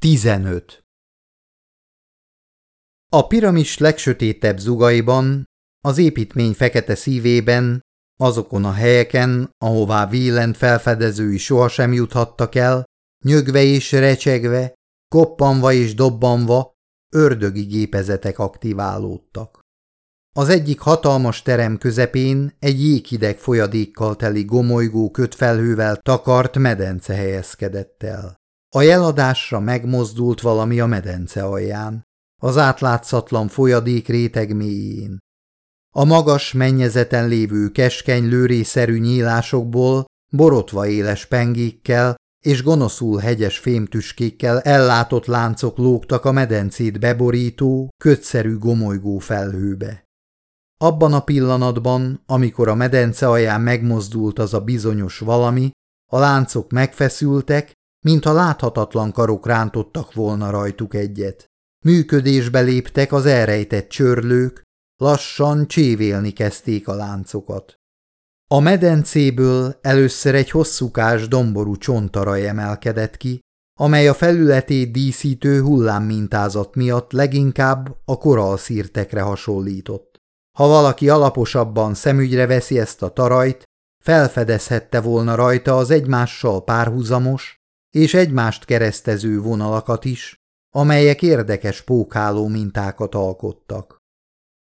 15. A piramis legsötétebb zugaiban, az építmény fekete szívében, azokon a helyeken, ahová Wieland felfedezői sohasem juthattak el, nyögve és recsegve, koppanva és dobbanva, ördögi gépezetek aktiválódtak. Az egyik hatalmas terem közepén egy jéghideg folyadékkal teli gomolygó kötfelhővel takart medence helyezkedett el. A jeladásra megmozdult valami a medence alján, az átlátszatlan folyadék réteg mélyén. A magas mennyezeten lévő keskeny lőrészerű nyílásokból borotva éles pengékkel és gonoszul hegyes fémtüskékkel ellátott láncok lógtak a medencét beborító, kötszerű gomolygó felhőbe. Abban a pillanatban, amikor a medence alján megmozdult az a bizonyos valami, a láncok megfeszültek, mintha láthatatlan karok rántottak volna rajtuk egyet. Működésbe léptek az elrejtett csörlők, lassan csévélni kezdték a láncokat. A medencéből először egy hosszúkás domború csontaraj emelkedett ki, amely a felületét díszítő hullámmintázat miatt leginkább a koralszírtekre hasonlított. Ha valaki alaposabban szemügyre veszi ezt a tarajt, felfedezhette volna rajta az egymással párhuzamos, és egymást keresztező vonalakat is, amelyek érdekes pókáló mintákat alkottak.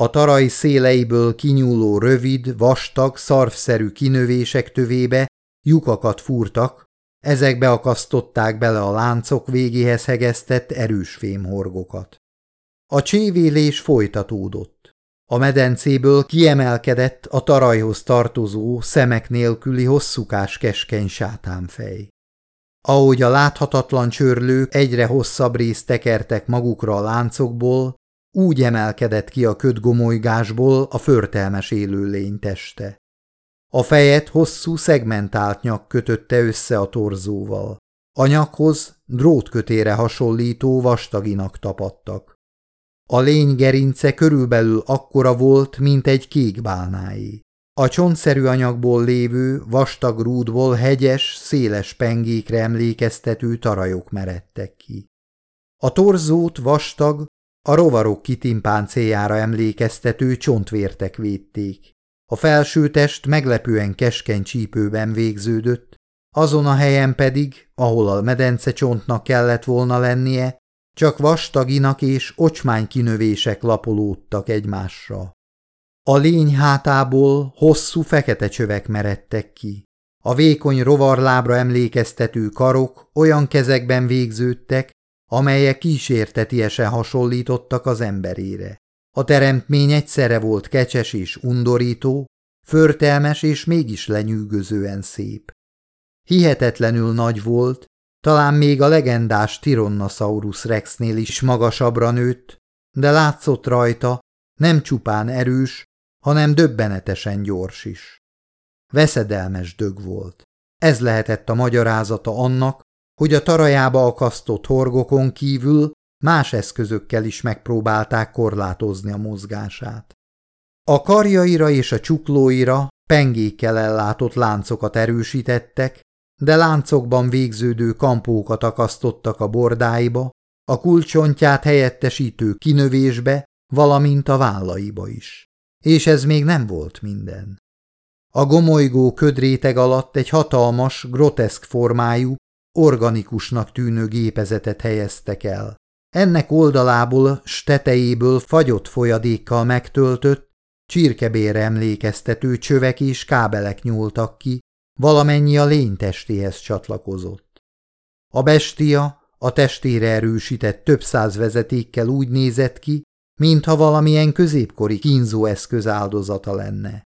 A taraj széleiből kinyúló rövid, vastag, szarvszerű kinövések tövébe lyukakat fúrtak, ezekbe akasztották bele a láncok végéhez hegesztett erős fémhorgokat. A csévélés folytatódott. A medencéből kiemelkedett a tarajhoz tartozó, szemek nélküli hosszúkás keskeny sátánfej. Ahogy a láthatatlan csörlők egyre hosszabb részt tekertek magukra a láncokból, úgy emelkedett ki a ködgomolygásból a förtelmes élőlény teste. A fejet hosszú szegmentált nyak kötötte össze a torzóval. A nyakhoz drótkötére hasonlító vastaginak tapadtak. A lény gerince körülbelül akkora volt, mint egy kék bálnáé. A csontszerű anyagból lévő, vastag rúdból hegyes, széles pengékre emlékeztető tarajok meredtek ki. A torzót vastag, a rovarok kitimpáncéjára emlékeztető csontvértek védték. A felső test meglepően keskeny csípőben végződött, azon a helyen pedig, ahol a medence csontnak kellett volna lennie, csak vastaginak és ocsmány kinövések lapolódtak egymásra. A lény hátából hosszú fekete csövek meredtek ki. A vékony rovarlábra emlékeztető karok olyan kezekben végződtek, amelyek kísértetiesen hasonlítottak az emberére. A teremtmény egyszerre volt kecses és undorító, förtelmes és mégis lenyűgözően szép. Hihetetlenül nagy volt, talán még a legendás Tyrannosaurus rexnél is magasabbra nőtt, de látszott rajta, nem csupán erős, hanem döbbenetesen gyors is. Veszedelmes dög volt. Ez lehetett a magyarázata annak, hogy a tarajába akasztott horgokon kívül más eszközökkel is megpróbálták korlátozni a mozgását. A karjaira és a csuklóira pengékkel ellátott láncokat erősítettek, de láncokban végződő kampókat akasztottak a bordáiba, a kulcsontját helyettesítő kinövésbe, valamint a vállaiba is. És ez még nem volt minden. A gomolygó ködréteg alatt egy hatalmas, groteszk formájú, organikusnak tűnő gépezetet helyeztek el. Ennek oldalából, stetejéből fagyott folyadékkal megtöltött, csirkebére emlékeztető csövek és kábelek nyúltak ki, valamennyi a lény testéhez csatlakozott. A bestia a testére erősített több száz vezetékkel úgy nézett ki, mintha valamilyen középkori kínzóeszköz áldozata lenne.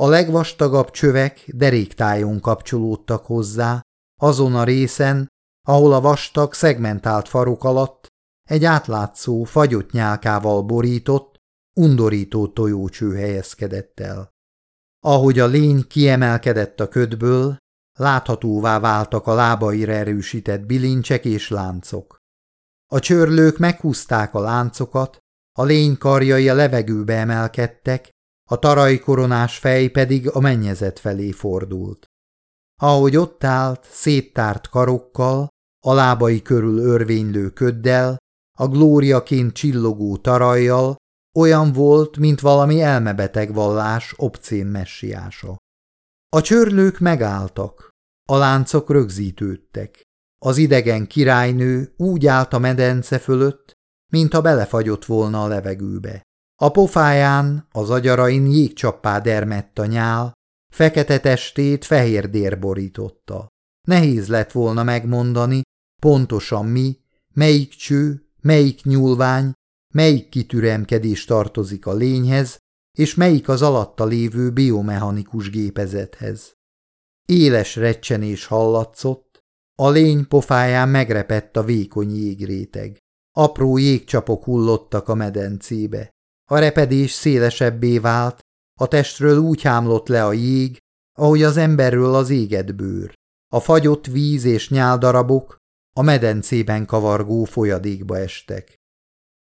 A legvastagabb csövek deréktájon kapcsolódtak hozzá, azon a részen, ahol a vastag, szegmentált farok alatt egy átlátszó, fagyott nyálkával borított, undorító tojócső helyezkedett el. Ahogy a lény kiemelkedett a ködből, láthatóvá váltak a lábaira erősített bilincsek és láncok. A csörlők meghúzták a láncokat, a lény karjai a levegőbe emelkedtek, a tarajkoronás fej pedig a mennyezet felé fordult. Ahogy ott állt, széttárt karokkal, a lábai körül örvénylő köddel, a glóriaként csillogó tarajjal, olyan volt, mint valami elmebeteg vallás obcén messiása. A csörlők megálltak, a láncok rögzítődtek. Az idegen királynő úgy állt a medence fölött, mintha belefagyott volna a levegőbe. A pofáján, az agyarain jégcsappá dermett a nyál, fekete testét fehér dér borította. Nehéz lett volna megmondani, pontosan mi, melyik cső, melyik nyúlvány, melyik kitüremkedés tartozik a lényhez, és melyik az alatta lévő biomechanikus gépezethez. Éles recsenés hallatszott, a lény pofáján megrepett a vékony jégréteg. Apró jégcsapok hullottak a medencébe. A repedés szélesebbé vált, a testről úgy hámlott le a jég, ahogy az emberről az éget bőr. A fagyott víz és nyáldarabok a medencében kavargó folyadékba estek.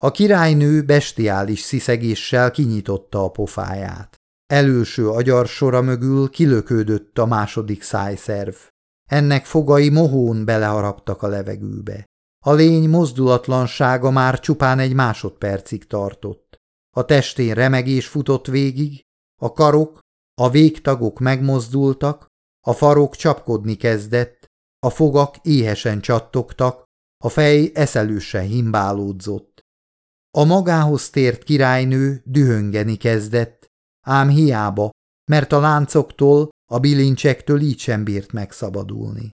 A királynő bestiális sziszegéssel kinyitotta a pofáját. Előső agyarsora mögül kilökődött a második szájszerv. Ennek fogai mohón beleharaptak a levegőbe. A lény mozdulatlansága már csupán egy másodpercig tartott. A testén remegés futott végig, a karok, a végtagok megmozdultak, a farok csapkodni kezdett, a fogak éhesen csattogtak, a fej eszelősen himbálódzott. A magához tért királynő dühöngeni kezdett, ám hiába, mert a láncoktól, a bilincsektől így sem bírt megszabadulni.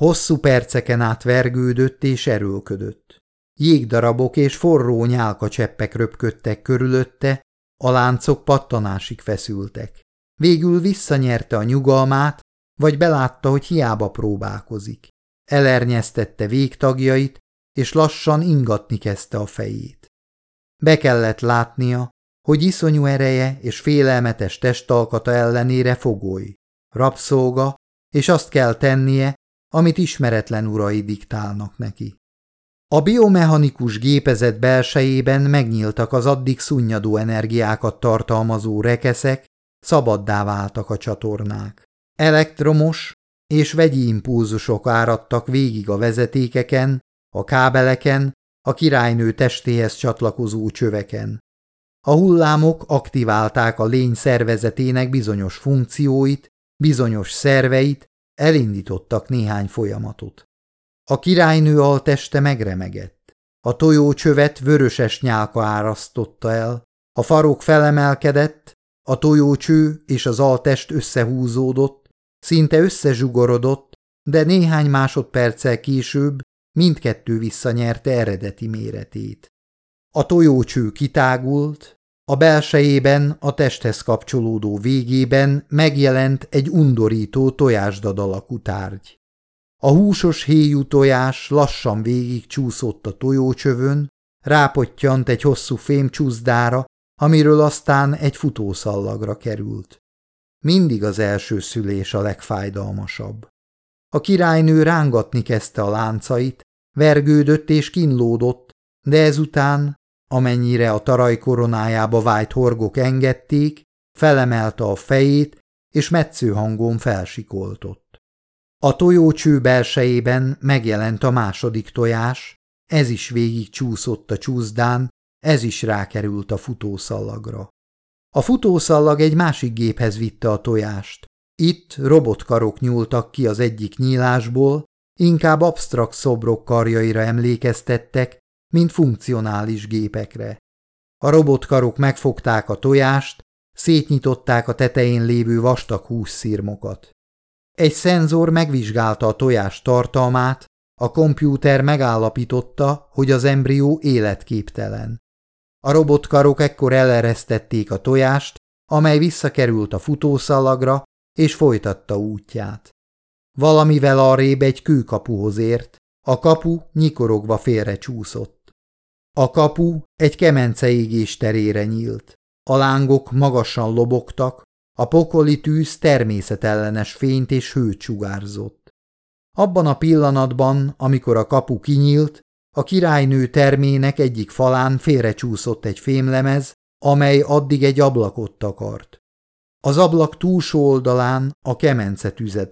Hosszú perceken át vergődött és erőlködött. Jégdarabok és forró nyálkacseppek röpködtek körülötte, a láncok pattanásig feszültek. Végül visszanyerte a nyugalmát, vagy belátta, hogy hiába próbálkozik. Elernyeztette végtagjait, és lassan ingatni kezdte a fejét. Be kellett látnia, hogy iszonyú ereje és félelmetes testalkata ellenére fogoly, rabszolga, és azt kell tennie, amit ismeretlen urai diktálnak neki. A biomechanikus gépezet belsejében megnyíltak az addig szunnyadó energiákat tartalmazó rekeszek, szabaddá váltak a csatornák. Elektromos és vegyi impulzusok áradtak végig a vezetékeken, a kábeleken, a királynő testéhez csatlakozó csöveken. A hullámok aktiválták a lény szervezetének bizonyos funkcióit, bizonyos szerveit, elindítottak néhány folyamatot. A királynő alteste megremegett. A tojócsövet vöröses nyálka árasztotta el, a farok felemelkedett, a tojócső és az altest összehúzódott, szinte összezsugorodott, de néhány másodperccel később mindkettő visszanyerte eredeti méretét. A tojócső kitágult, a belsejében, a testhez kapcsolódó végében megjelent egy undorító tojásdad alakú tárgy. A húsos héjú tojás lassan végig csúszott a tojócsövön, rápottyant egy hosszú fémcsúszdára, amiről aztán egy futószallagra került. Mindig az első szülés a legfájdalmasabb. A királynő rángatni kezdte a láncait, vergődött és kínlódott, de ezután, amennyire a taraj koronájába vájt horgok engedték, felemelte a fejét, és metsző hangon felsikoltott. A tojócső belsejében megjelent a második tojás, ez is végig csúszott a csúszdán, ez is rákerült a futószallagra. A futószallag egy másik géphez vitte a tojást. Itt robotkarok nyúltak ki az egyik nyílásból, inkább absztrakt szobrok karjaira emlékeztettek, mint funkcionális gépekre. A robotkarok megfogták a tojást, szétnyitották a tetején lévő vastag hússzírmokat. Egy szenzor megvizsgálta a tojás tartalmát, a kompjúter megállapította, hogy az embrió életképtelen. A robotkarok ekkor eleresztették a tojást, amely visszakerült a futószalagra, és folytatta útját. Valamivel arrébb egy kőkapuhoz ért, a kapu nyikorogva félre csúszott. A kapu egy kemence égés terére nyílt. A lángok magasan lobogtak, a pokoli tűz természetellenes fényt és hőt sugárzott. Abban a pillanatban, amikor a kapu kinyílt, a királynő termének egyik falán félrecsúszott egy fémlemez, amely addig egy ablakot takart. Az ablak túlsó oldalán a kemence tüze.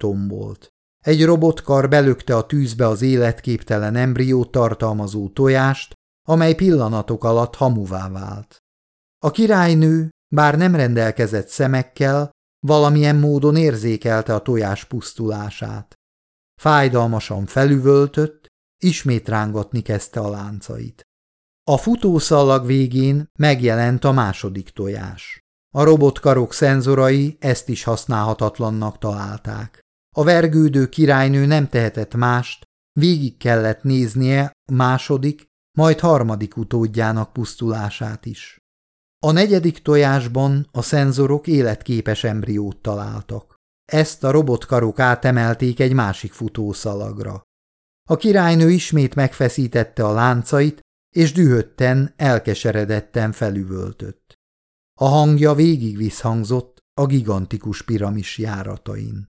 Egy robotkar belökte a tűzbe az életképtelen embriót tartalmazó tojást, amely pillanatok alatt hamuvá vált. A királynő, bár nem rendelkezett szemekkel, valamilyen módon érzékelte a tojás pusztulását. Fájdalmasan felüvöltött, ismét rángatni kezdte a láncait. A futószalag végén megjelent a második tojás. A robotkarok szenzorai ezt is használhatatlannak találták. A vergődő királynő nem tehetett mást, végig kellett néznie a második, majd harmadik utódjának pusztulását is. A negyedik tojásban a szenzorok életképes embriót találtak. Ezt a robotkarok átemelték egy másik futószalagra. A királynő ismét megfeszítette a láncait, és dühötten, elkeseredetten felüvöltött. A hangja végig visszhangzott a gigantikus piramis járatain.